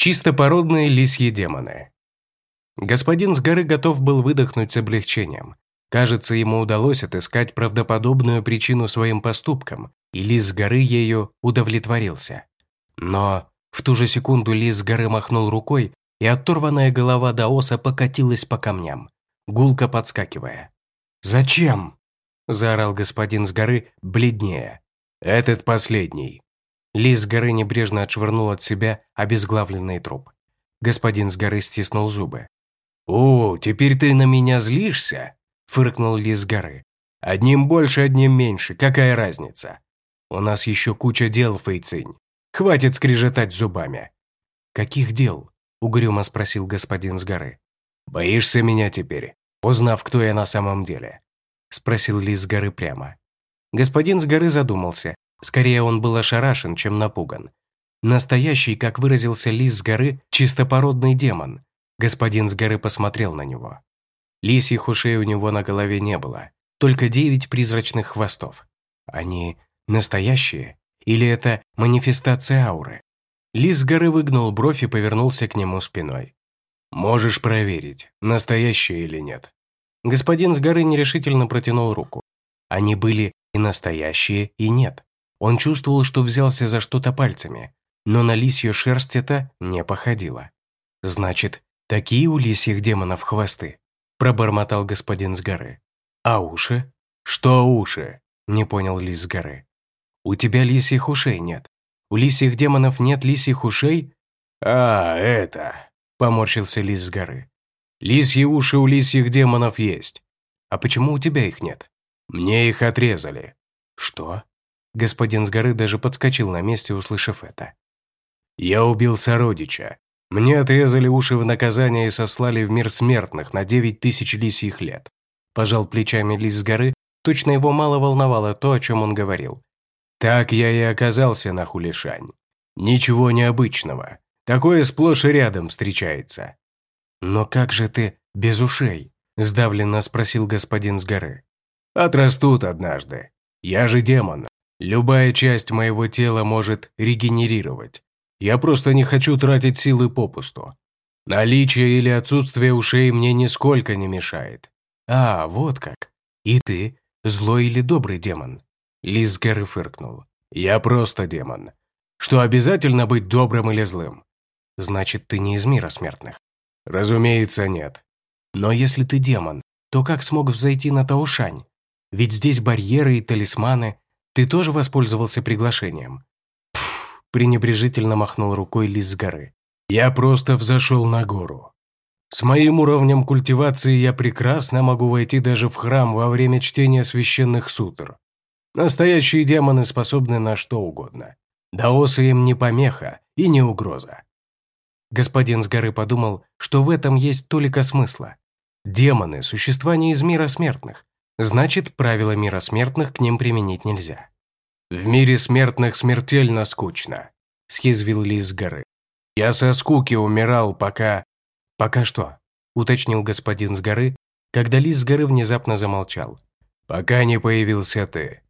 Чистопородные лисьи демоны. Господин с горы готов был выдохнуть с облегчением. Кажется, ему удалось отыскать правдоподобную причину своим поступкам, и лис с горы ею удовлетворился. Но в ту же секунду лис с горы махнул рукой, и оторванная голова Даоса покатилась по камням, гулко подскакивая. «Зачем?» – заорал господин с горы, бледнее. «Этот последний». Лис с горы небрежно отшвырнул от себя обезглавленный труп. Господин с горы стиснул зубы. «О, теперь ты на меня злишься?» – фыркнул лис с горы. «Одним больше, одним меньше, какая разница? У нас еще куча дел, Фейцинь. Хватит скрежетать зубами». «Каких дел?» – угрюмо спросил господин с горы. «Боишься меня теперь, узнав, кто я на самом деле?» – спросил лис с горы прямо. Господин с горы задумался, Скорее, он был ошарашен, чем напуган. Настоящий, как выразился лис с горы, чистопородный демон. Господин с горы посмотрел на него. Лисьих ушей у него на голове не было, только девять призрачных хвостов. Они настоящие? Или это манифестация ауры? Лис с горы выгнул бровь и повернулся к нему спиной. «Можешь проверить, настоящие или нет». Господин с горы нерешительно протянул руку. Они были и настоящие, и нет. Он чувствовал, что взялся за что-то пальцами, но на лисью шерсть это не походило. «Значит, такие у лисьих демонов хвосты», – пробормотал господин с горы. «А уши?» «Что уши?» – не понял лис с горы. «У тебя лисьих ушей нет. У лисьих демонов нет лисьих ушей?» «А, это...» – поморщился лис с горы. «Лисьи уши у лисьих демонов есть. А почему у тебя их нет?» «Мне их отрезали». «Что?» Господин с горы даже подскочил на месте, услышав это. «Я убил сородича. Мне отрезали уши в наказание и сослали в мир смертных на девять тысяч лисьих лет». Пожал плечами лис с горы, точно его мало волновало то, о чем он говорил. «Так я и оказался на Хулишань. Ничего необычного. Такое сплошь и рядом встречается». «Но как же ты без ушей?» – сдавленно спросил господин с горы. «Отрастут однажды. Я же демон, Любая часть моего тела может регенерировать. Я просто не хочу тратить силы попусту. Наличие или отсутствие ушей мне нисколько не мешает. А, вот как. И ты злой или добрый демон? Лис горы фыркнул. Я просто демон. Что обязательно быть добрым или злым? Значит, ты не из мира смертных. Разумеется, нет. Но если ты демон, то как смог взойти на Таушань? Ведь здесь барьеры и талисманы, ты тоже воспользовался приглашением?» Пф, пренебрежительно махнул рукой лис с горы. «Я просто взошел на гору. С моим уровнем культивации я прекрасно могу войти даже в храм во время чтения священных сутр. Настоящие демоны способны на что угодно. Даосы им не помеха и не угроза». Господин с горы подумал, что в этом есть только смысла. Демоны – существа не из мира смертных, Значит, правила мира смертных к ним применить нельзя. «В мире смертных смертельно скучно», – съязвил Лис с горы. «Я со скуки умирал, пока...» «Пока что?» – уточнил господин с горы, когда Лис с горы внезапно замолчал. «Пока не появился ты.